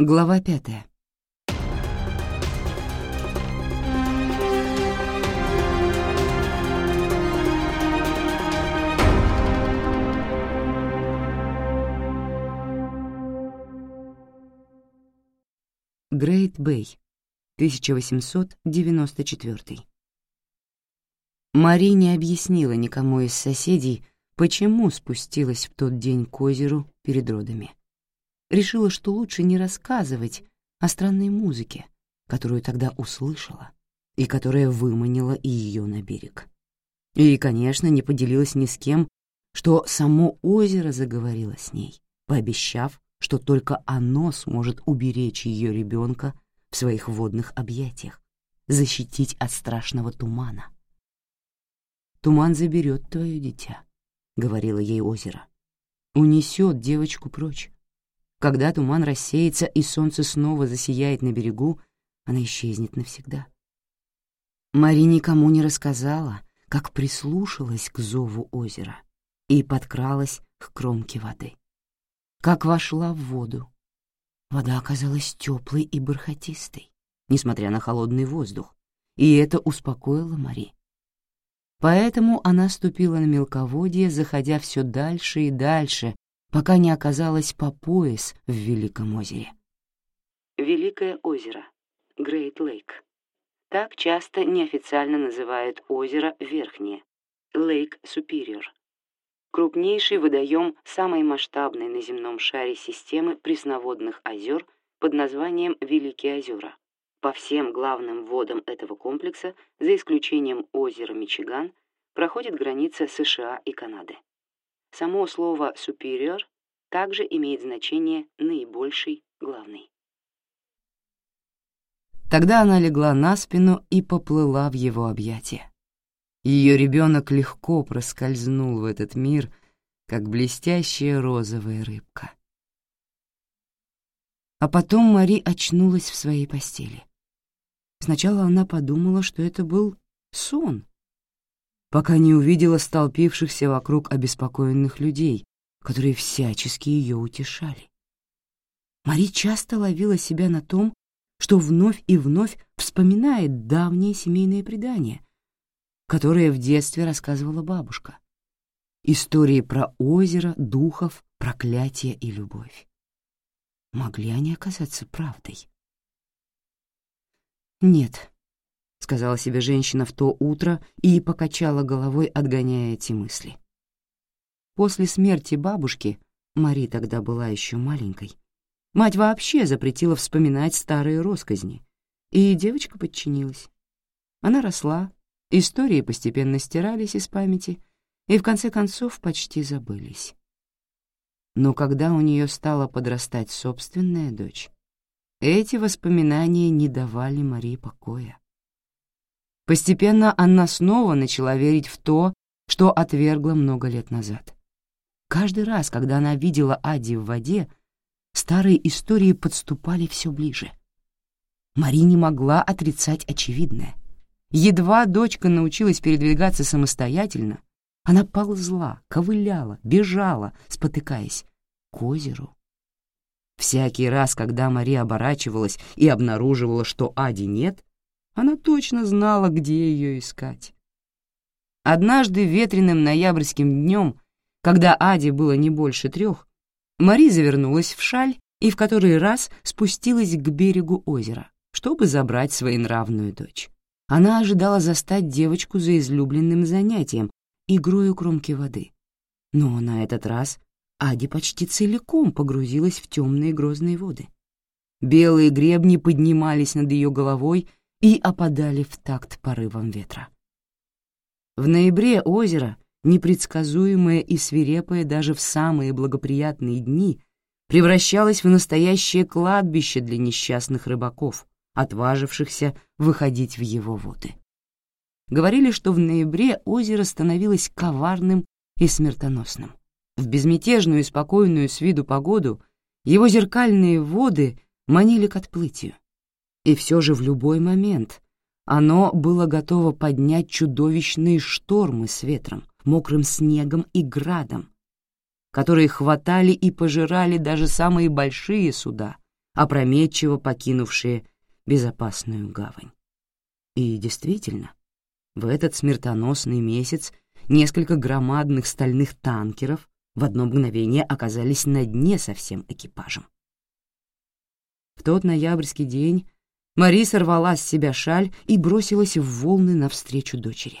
Глава пятая. Грейт Бэй, 1894. Мари не объяснила никому из соседей, почему спустилась в тот день к озеру перед родами решила, что лучше не рассказывать о странной музыке, которую тогда услышала и которая выманила и ее на берег. И, конечно, не поделилась ни с кем, что само озеро заговорило с ней, пообещав, что только оно сможет уберечь ее ребенка в своих водных объятиях, защитить от страшного тумана. «Туман заберет твое дитя», — говорило ей озеро. «Унесет девочку прочь, когда туман рассеется и солнце снова засияет на берегу, она исчезнет навсегда. Мари никому не рассказала, как прислушалась к зову озера и подкралась к кромке воды. Как вошла в воду. Вода оказалась теплой и бархатистой, несмотря на холодный воздух, и это успокоило Мари. Поэтому она ступила на мелководье, заходя все дальше и дальше пока не оказалась по пояс в Великом озере. Великое озеро. Грейт Лейк. Так часто неофициально называют озеро Верхнее. Лейк Супериор. Крупнейший водоем самой масштабной на земном шаре системы пресноводных озер под названием Великие озера. По всем главным водам этого комплекса, за исключением озера Мичиган, проходит граница США и Канады. Само слово «superior» также имеет значение «наибольший», «главный». Тогда она легла на спину и поплыла в его объятия. Ее ребенок легко проскользнул в этот мир, как блестящая розовая рыбка. А потом Мари очнулась в своей постели. Сначала она подумала, что это был сон, пока не увидела столпившихся вокруг обеспокоенных людей, которые всячески ее утешали. Мари часто ловила себя на том, что вновь и вновь вспоминает давние семейные предания, которые в детстве рассказывала бабушка. Истории про озеро, духов, проклятие и любовь. Могли они оказаться правдой? Нет, сказала себе женщина в то утро и покачала головой, отгоняя эти мысли. После смерти бабушки, Мари тогда была еще маленькой, мать вообще запретила вспоминать старые росказни, и девочка подчинилась. Она росла, истории постепенно стирались из памяти и в конце концов почти забылись. Но когда у нее стала подрастать собственная дочь, эти воспоминания не давали Марии покоя. Постепенно она снова начала верить в то, что отвергла много лет назад. Каждый раз, когда она видела Ади в воде, старые истории подступали все ближе. Мари не могла отрицать очевидное. Едва дочка научилась передвигаться самостоятельно, она ползла, ковыляла, бежала, спотыкаясь, к озеру. Всякий раз, когда Мария оборачивалась и обнаруживала, что Ади нет, она точно знала, где ее искать. Однажды ветреным ноябрьским днем, когда Аде было не больше трех, Мари завернулась в шаль и в который раз спустилась к берегу озера, чтобы забрать своенравную дочь. Она ожидала застать девочку за излюбленным занятием — игрой у кромки воды. Но на этот раз Ади почти целиком погрузилась в темные грозные воды. Белые гребни поднимались над ее головой — и опадали в такт порывам ветра. В ноябре озеро, непредсказуемое и свирепое даже в самые благоприятные дни, превращалось в настоящее кладбище для несчастных рыбаков, отважившихся выходить в его воды. Говорили, что в ноябре озеро становилось коварным и смертоносным. В безмятежную и спокойную с виду погоду его зеркальные воды манили к отплытию. И все же в любой момент оно было готово поднять чудовищные штормы с ветром, мокрым снегом и градом, которые хватали и пожирали даже самые большие суда, опрометчиво покинувшие безопасную гавань. И действительно, в этот смертоносный месяц несколько громадных стальных танкеров в одно мгновение оказались на дне со всем экипажем. В тот ноябрьский день Мари сорвала с себя шаль и бросилась в волны навстречу дочери.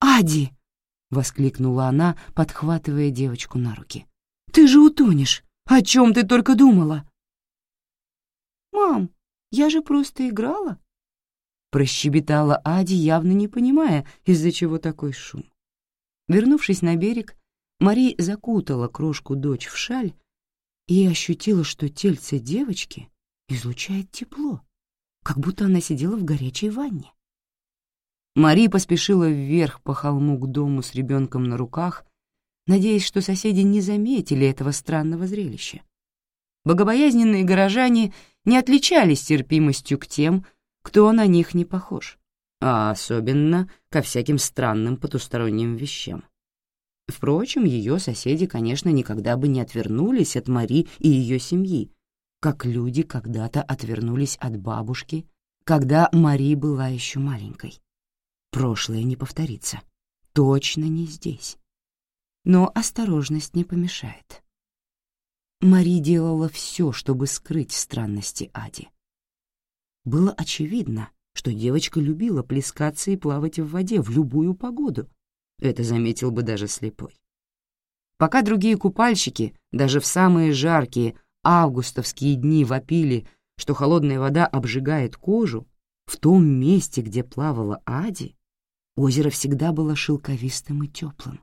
«Ади!» — воскликнула она, подхватывая девочку на руки. «Ты же утонешь! О чем ты только думала?» «Мам, я же просто играла!» Прощебетала Ади, явно не понимая, из-за чего такой шум. Вернувшись на берег, Мари закутала крошку дочь в шаль и ощутила, что тельце девочки — излучает тепло, как будто она сидела в горячей ванне. Мария поспешила вверх по холму к дому с ребенком на руках, надеясь, что соседи не заметили этого странного зрелища. Богобоязненные горожане не отличались терпимостью к тем, кто на них не похож, а особенно ко всяким странным потусторонним вещам. Впрочем, ее соседи, конечно, никогда бы не отвернулись от Мари и ее семьи, как люди когда-то отвернулись от бабушки, когда Мари была еще маленькой. Прошлое не повторится. Точно не здесь. Но осторожность не помешает. Мари делала все, чтобы скрыть странности Ади. Было очевидно, что девочка любила плескаться и плавать в воде в любую погоду. Это заметил бы даже слепой. Пока другие купальщики, даже в самые жаркие, августовские дни вопили, что холодная вода обжигает кожу, в том месте, где плавала Ади, озеро всегда было шелковистым и теплым.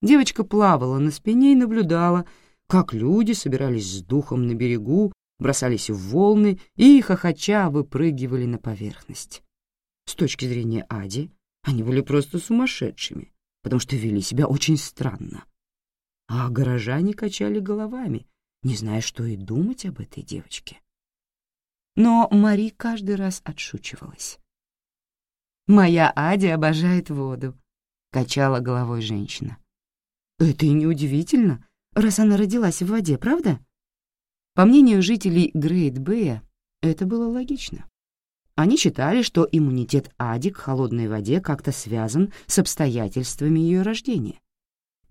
Девочка плавала на спине и наблюдала, как люди собирались с духом на берегу, бросались в волны и, хохоча, выпрыгивали на поверхность. С точки зрения Ади, они были просто сумасшедшими, потому что вели себя очень странно. А горожане качали головами, не зная, что и думать об этой девочке. Но Мари каждый раз отшучивалась. «Моя Ади обожает воду», — качала головой женщина. «Это и неудивительно, раз она родилась в воде, правда?» По мнению жителей Грейт-Бэя, это было логично. Они считали, что иммунитет Ади к холодной воде как-то связан с обстоятельствами ее рождения.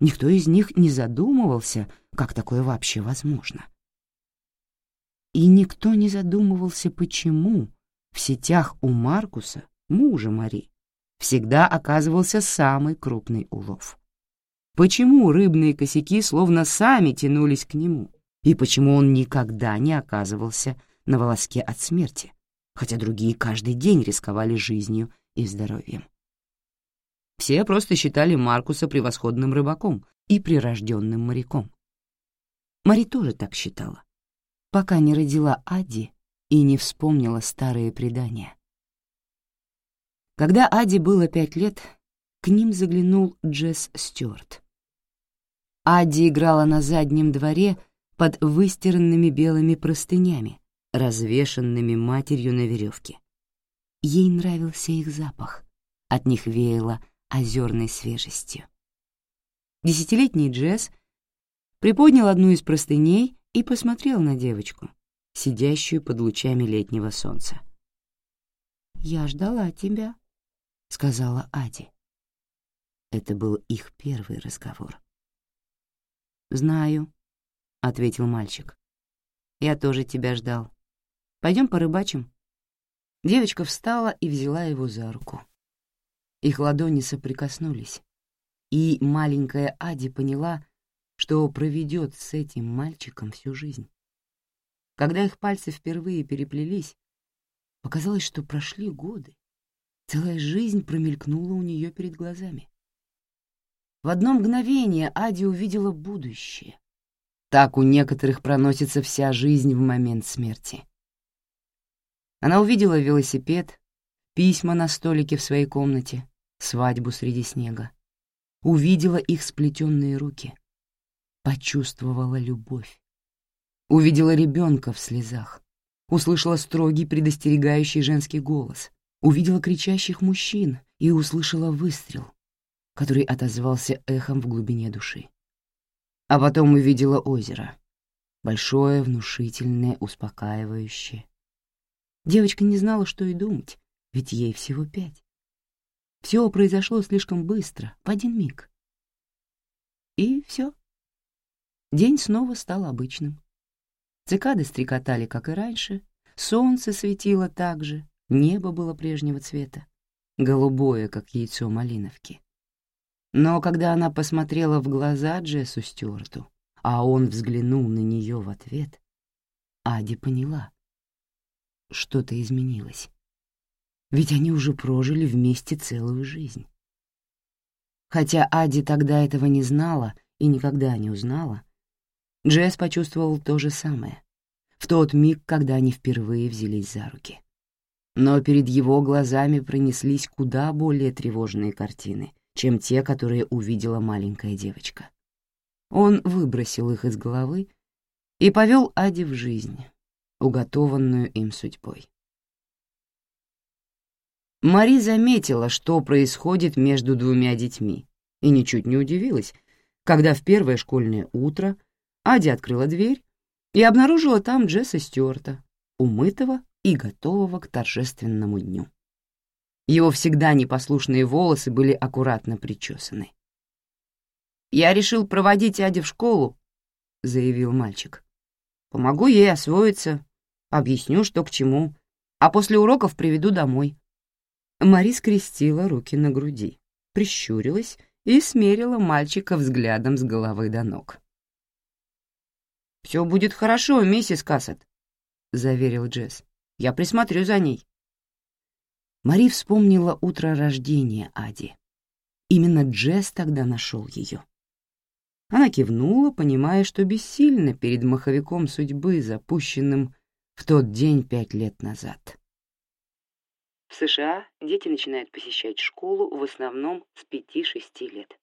Никто из них не задумывался, как такое вообще возможно. И никто не задумывался, почему в сетях у Маркуса, мужа Мари, всегда оказывался самый крупный улов. Почему рыбные косяки словно сами тянулись к нему, и почему он никогда не оказывался на волоске от смерти, хотя другие каждый день рисковали жизнью и здоровьем. Все просто считали Маркуса превосходным рыбаком и прирожденным моряком. Мари тоже так считала, пока не родила Ади и не вспомнила старые предания. Когда Ади было пять лет, к ним заглянул Джесс Стюарт. Ади играла на заднем дворе под выстиранными белыми простынями, развешанными матерью на веревке. Ей нравился их запах, от них веяло — озерной свежестью. Десятилетний Джесс приподнял одну из простыней и посмотрел на девочку, сидящую под лучами летнего солнца. «Я ждала тебя», — сказала Ади. Это был их первый разговор. «Знаю», — ответил мальчик. «Я тоже тебя ждал. Пойдем порыбачим». Девочка встала и взяла его за руку. Их ладони соприкоснулись, и маленькая Ади поняла, что проведет с этим мальчиком всю жизнь. Когда их пальцы впервые переплелись, показалось, что прошли годы. Целая жизнь промелькнула у нее перед глазами. В одно мгновение Ади увидела будущее. Так у некоторых проносится вся жизнь в момент смерти. Она увидела велосипед, письма на столике в своей комнате, свадьбу среди снега, увидела их сплетенные руки, почувствовала любовь, увидела ребенка в слезах, услышала строгий предостерегающий женский голос, увидела кричащих мужчин и услышала выстрел, который отозвался эхом в глубине души. А потом увидела озеро. Большое, внушительное, успокаивающее. Девочка не знала, что и думать, ведь ей всего пять. Все произошло слишком быстро, в один миг. И все. День снова стал обычным. Цикады стрекотали, как и раньше, солнце светило так же, небо было прежнего цвета, голубое, как яйцо малиновки. Но когда она посмотрела в глаза Джессу Стюарту, а он взглянул на нее в ответ, Ади поняла, что-то изменилось ведь они уже прожили вместе целую жизнь. Хотя Ади тогда этого не знала и никогда не узнала, Джесс почувствовал то же самое в тот миг, когда они впервые взялись за руки. Но перед его глазами пронеслись куда более тревожные картины, чем те, которые увидела маленькая девочка. Он выбросил их из головы и повел Ади в жизнь, уготованную им судьбой. Мари заметила, что происходит между двумя детьми, и ничуть не удивилась, когда в первое школьное утро Ади открыла дверь и обнаружила там Джесса Стюарта, умытого и готового к торжественному дню. Его всегда непослушные волосы были аккуратно причесаны. «Я решил проводить Ади в школу», — заявил мальчик. «Помогу ей освоиться, объясню, что к чему, а после уроков приведу домой». Мари скрестила руки на груди, прищурилась и смерила мальчика взглядом с головы до ног. «Все будет хорошо, миссис Кассет», — заверил Джесс. «Я присмотрю за ней». Мари вспомнила утро рождения Ади. Именно Джесс тогда нашел ее. Она кивнула, понимая, что бессильно перед маховиком судьбы, запущенным в тот день пять лет назад. В США дети начинают посещать школу в основном с 5-6 лет.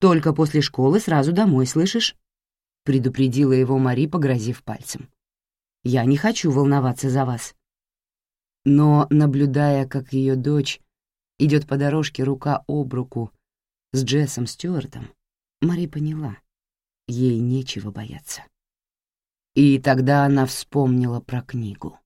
«Только после школы сразу домой, слышишь?» — предупредила его Мари, погрозив пальцем. «Я не хочу волноваться за вас». Но, наблюдая, как ее дочь идет по дорожке рука об руку с Джессом Стюартом, Мари поняла, ей нечего бояться. И тогда она вспомнила про книгу.